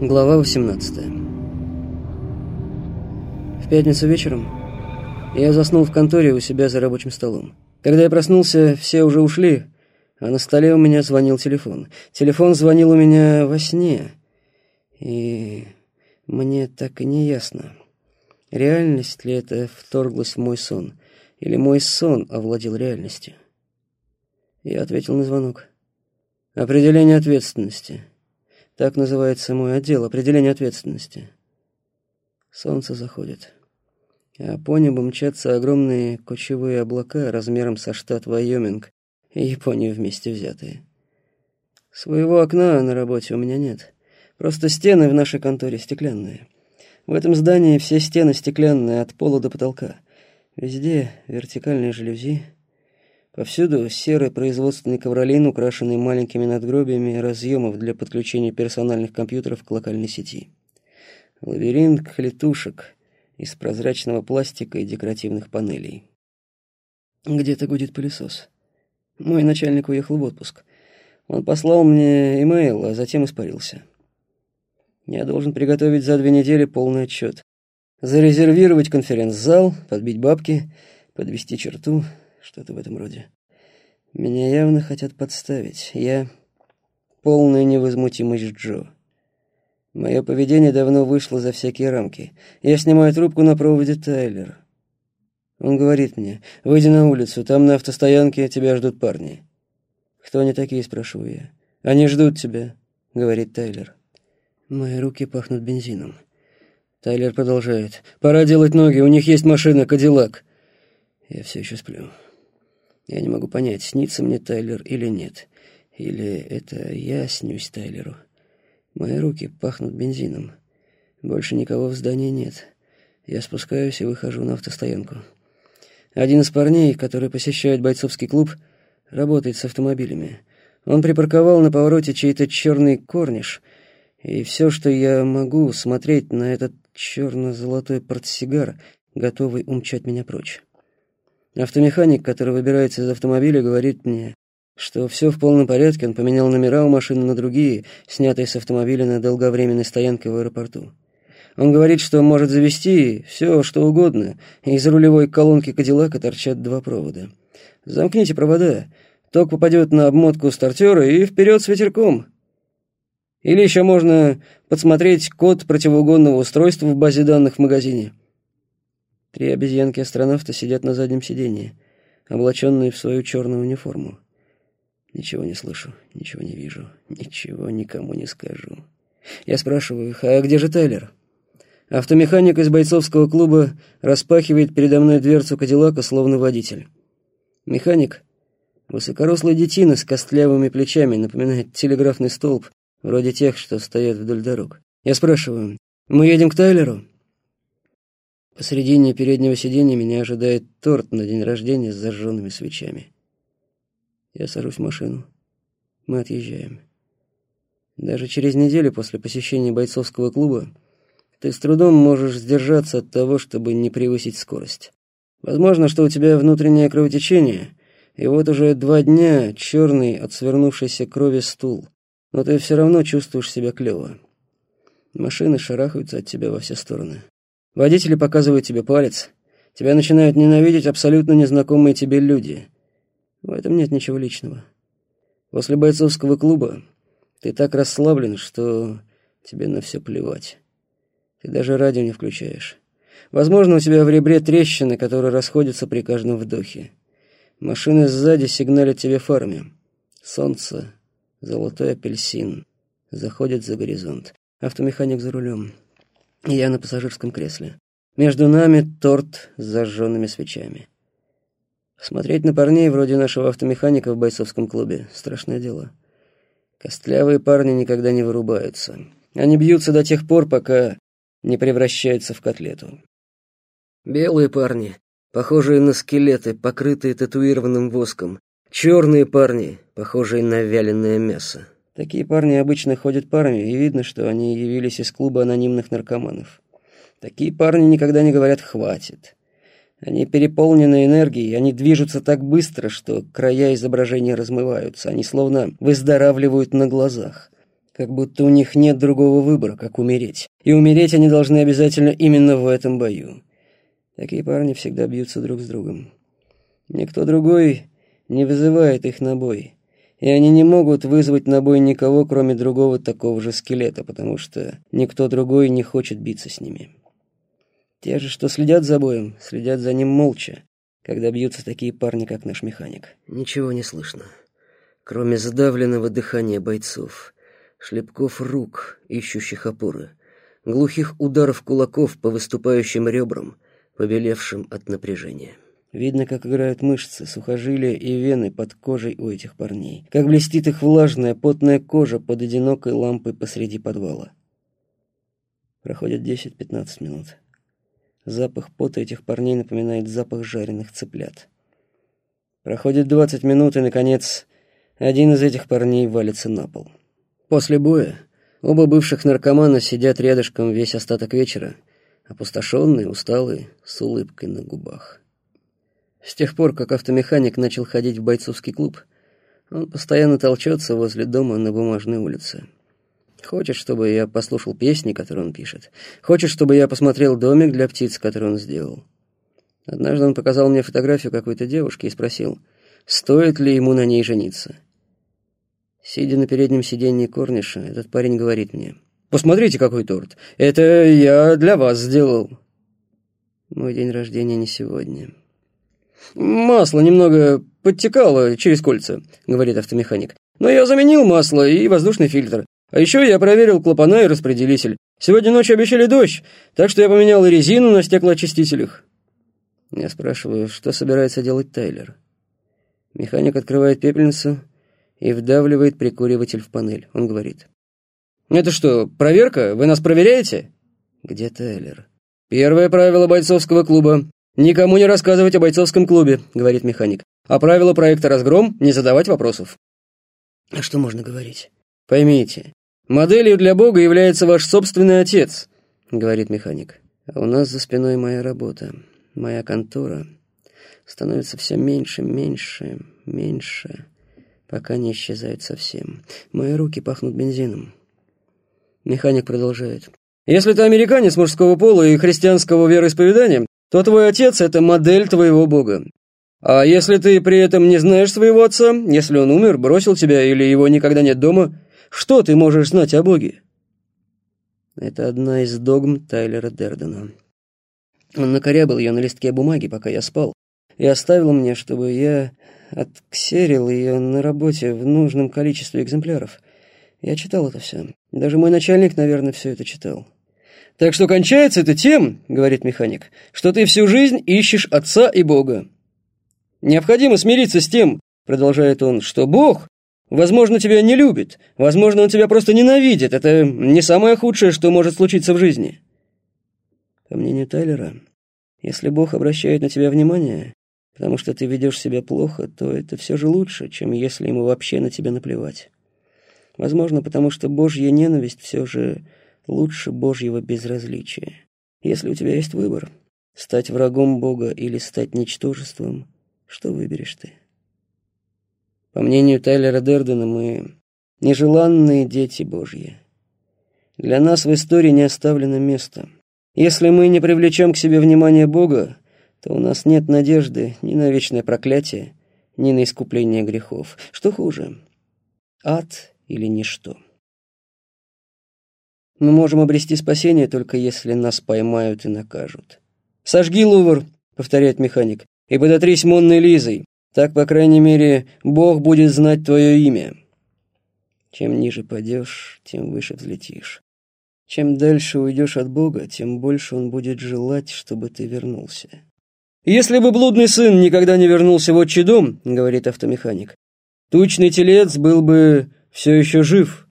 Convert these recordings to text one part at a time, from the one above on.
Глава 18 В пятницу вечером я заснул в конторе у себя за рабочим столом. Когда я проснулся, все уже ушли, а на столе у меня звонил телефон. Телефон звонил у меня во сне, и мне так и не ясно, реальность ли это вторглась в мой сон, или мой сон овладел реальностью. Я ответил на звонок. Определение ответственности — так называется мой отдел, определение ответственности. Солнце заходит. А по небу мчатся огромные кочевые облака размером со штат Вайоминг и Японию вместе взятые. Своего окна на работе у меня нет. Просто стены в нашей конторе стеклянные. В этом здании все стены стеклянные от пола до потолка. Везде вертикальные жалюзи, Повсюду серый производственный ковролин, украшенный маленькими надгробиями разъемов для подключения персональных компьютеров к локальной сети. Лабиринт клетушек из прозрачного пластика и декоративных панелей. Где-то гудит пылесос. Мой начальник уехал в отпуск. Он послал мне имейл, а затем испарился. Я должен приготовить за две недели полный отчет. Зарезервировать конференц-зал, подбить бабки, подвести черту — что-то в этом роде. Меня явно хотят подставить. Я полная невозмутимость Джо. Мое поведение давно вышло за всякие рамки. Я снимаю трубку на проводе Тайлер. Он говорит мне, выйди на улицу, там на автостоянке тебя ждут парни. Кто они такие, спрашиваю я. Они ждут тебя, говорит Тайлер. Мои руки пахнут бензином. Тайлер продолжает. Пора делать ноги, у них есть машина, Кадиллак. Я все еще сплю. Я не могу понять, снится мне Тайлер или нет. Или это я снюсь Тайлеру. Мои руки пахнут бензином. Больше никого в здании нет. Я спускаюсь и выхожу на автостоянку. Один из парней, который посещает бойцовский клуб, работает с автомобилями. Он припарковал на повороте чей-то черный корниш, и все, что я могу, смотреть на этот черно-золотой портсигар, готовый умчать меня прочь. Автомеханик, который выбирается из автомобиля, говорит мне, что все в полном порядке, он поменял номера у машины на другие, снятые с автомобиля на долговременной стоянке в аэропорту. Он говорит, что может завести все, что угодно, и из рулевой колонки Кадиллака торчат два провода. Замкните провода, ток попадет на обмотку стартера и вперед с ветерком. Или еще можно подсмотреть код противоугонного устройства в базе данных в магазине. Три обезьянки-астронавта сидят на заднем сиденье, облаченные в свою черную униформу. Ничего не слышу, ничего не вижу, ничего никому не скажу. Я спрашиваю их, а где же Тайлер? Автомеханик из бойцовского клуба распахивает передо мной дверцу Кадиллака, словно водитель. Механик — высокорослый детина с костлявыми плечами, напоминает телеграфный столб, вроде тех, что стоят вдоль дорог. Я спрашиваю, мы едем к Тайлеру? Посредине переднего сиденья меня ожидает торт на день рождения с зажженными свечами. Я сажусь в машину. Мы отъезжаем. Даже через неделю после посещения бойцовского клуба ты с трудом можешь сдержаться от того, чтобы не превысить скорость. Возможно, что у тебя внутреннее кровотечение, и вот уже два дня черный от свернувшейся крови стул, но ты все равно чувствуешь себя клево. Машины шарахаются от тебя во все стороны. Водители показывают тебе палец. Тебя начинают ненавидеть абсолютно незнакомые тебе люди. В этом нет ничего личного. После бойцовского клуба ты так расслаблен, что тебе на все плевать. Ты даже радио не включаешь. Возможно, у тебя в ребре трещины, которые расходятся при каждом вдохе. Машины сзади сигналят тебе фарами. Солнце, золотой апельсин, заходит за горизонт. Автомеханик за рулем. Я на пассажирском кресле. Между нами торт с зажженными свечами. Смотреть на парней вроде нашего автомеханика в бойцовском клубе — страшное дело. Костлявые парни никогда не вырубаются. Они бьются до тех пор, пока не превращаются в котлету. Белые парни, похожие на скелеты, покрытые татуированным воском. Черные парни, похожие на вяленое мясо. Такие парни обычно ходят парами, и видно, что они явились из клуба анонимных наркоманов. Такие парни никогда не говорят «хватит». Они переполнены энергией, они движутся так быстро, что края изображения размываются, они словно выздоравливают на глазах. Как будто у них нет другого выбора, как умереть. И умереть они должны обязательно именно в этом бою. Такие парни всегда бьются друг с другом. Никто другой не вызывает их на бой. И они не могут вызвать на бой никого, кроме другого такого же скелета, потому что никто другой не хочет биться с ними. Те же, что следят за боем, следят за ним молча, когда бьются такие парни, как наш механик. Ничего не слышно, кроме задавленного дыхания бойцов, шлепков рук, ищущих опоры, глухих ударов кулаков по выступающим ребрам, побелевшим от напряжения. Видно, как играют мышцы, сухожилия и вены под кожей у этих парней. Как блестит их влажная, потная кожа под одинокой лампой посреди подвала. Проходит 10-15 минут. Запах пота этих парней напоминает запах жареных цыплят. Проходит 20 минут, и, наконец, один из этих парней валится на пол. После боя оба бывших наркомана сидят рядышком весь остаток вечера, опустошенные, усталые, с улыбкой на губах. С тех пор, как автомеханик начал ходить в бойцовский клуб, он постоянно толчется возле дома на бумажной улице. Хочет, чтобы я послушал песни, которые он пишет. Хочет, чтобы я посмотрел домик для птиц, который он сделал. Однажды он показал мне фотографию какой-то девушки и спросил, стоит ли ему на ней жениться. Сидя на переднем сиденье корниша, этот парень говорит мне, «Посмотрите, какой торт! Это я для вас сделал!» Мой день рождения не сегодня. «Масло немного подтекало через кольца», — говорит автомеханик. «Но я заменил масло и воздушный фильтр. А еще я проверил клапана и распределитель. Сегодня ночью обещали дождь, так что я поменял и резину на стеклоочистителях». Я спрашиваю, что собирается делать Тайлер. Механик открывает пепельницу и вдавливает прикуриватель в панель. Он говорит. «Это что, проверка? Вы нас проверяете?» «Где Тайлер?» «Первое правило бойцовского клуба. «Никому не рассказывать о бойцовском клубе», — говорит механик. «А правило проекта «Разгром» — не задавать вопросов». «А что можно говорить?» «Поймите, моделью для Бога является ваш собственный отец», — говорит механик. «А у нас за спиной моя работа, моя контора становится все меньше, меньше, меньше, пока не исчезает совсем. Мои руки пахнут бензином». Механик продолжает. «Если ты американец мужского пола и христианского вероисповедания, то твой отец — это модель твоего бога. А если ты при этом не знаешь своего отца, если он умер, бросил тебя или его никогда нет дома, что ты можешь знать о боге? Это одна из догм Тайлера Дердена. Он накорябал ее на листке бумаги, пока я спал, и оставил мне, чтобы я отксерил ее на работе в нужном количестве экземпляров. Я читал это все. Даже мой начальник, наверное, все это читал. Так что кончается это тем, говорит механик, что ты всю жизнь ищешь Отца и Бога. Необходимо смириться с тем, продолжает он, что Бог, возможно, тебя не любит, возможно, он тебя просто ненавидит. Это не самое худшее, что может случиться в жизни. По мнению Тайлера, если Бог обращает на тебя внимание, потому что ты ведешь себя плохо, то это все же лучше, чем если ему вообще на тебя наплевать. Возможно, потому что Божья ненависть все же лучше Божьего безразличия. Если у тебя есть выбор, стать врагом Бога или стать ничтожеством, что выберешь ты? По мнению Тайлера Дердена, мы нежеланные дети Божьи. Для нас в истории не оставлено места. Если мы не привлечем к себе внимание Бога, то у нас нет надежды ни на вечное проклятие, ни на искупление грехов. Что хуже, ад или ничто? Мы можем обрести спасение, только если нас поймают и накажут. «Сожги Лувр», — повторяет механик, — «и подотрись Монной Лизой. Так, по крайней мере, Бог будет знать твое имя». Чем ниже падешь, тем выше взлетишь. Чем дальше уйдешь от Бога, тем больше Он будет желать, чтобы ты вернулся. «Если бы блудный сын никогда не вернулся в отчий дом, — говорит автомеханик, — тучный телец был бы все еще жив».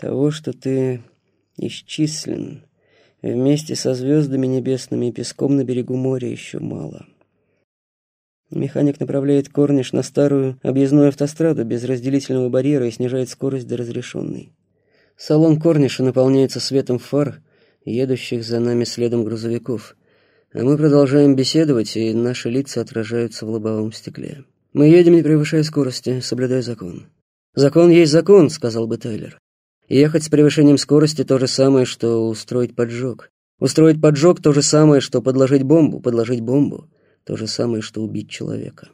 Того, что ты исчислен вместе со звездами небесными и песком на берегу моря еще мало. Механик направляет корниш на старую объездную автостраду без разделительного барьера и снижает скорость до разрешенной. Салон корниша наполняется светом фар, едущих за нами следом грузовиков. А мы продолжаем беседовать, и наши лица отражаются в лобовом стекле. Мы едем, не превышая скорости, соблюдая закон. «Закон есть закон», — сказал бы Тайлер. «Ехать с превышением скорости — то же самое, что устроить поджог. Устроить поджог — то же самое, что подложить бомбу. Подложить бомбу — то же самое, что убить человека.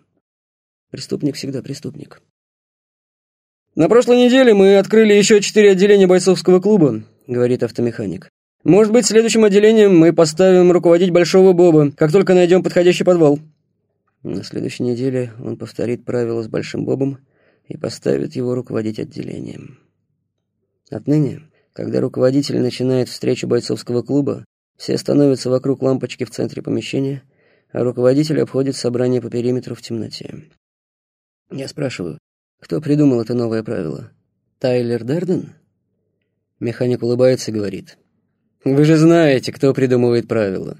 Преступник всегда преступник». «На прошлой неделе мы открыли еще четыре отделения бойцовского клуба», — говорит автомеханик. «Может быть, следующим отделением мы поставим руководить Большого Боба, как только найдем подходящий подвал». На следующей неделе он повторит правила с Большим Бобом и поставит его руководить отделением. Отныне, когда руководитель начинает встречу бойцовского клуба, все становятся вокруг лампочки в центре помещения, а руководитель обходит собрание по периметру в темноте. Я спрашиваю, кто придумал это новое правило? Тайлер Дерден? Механик улыбается и говорит. «Вы же знаете, кто придумывает правила.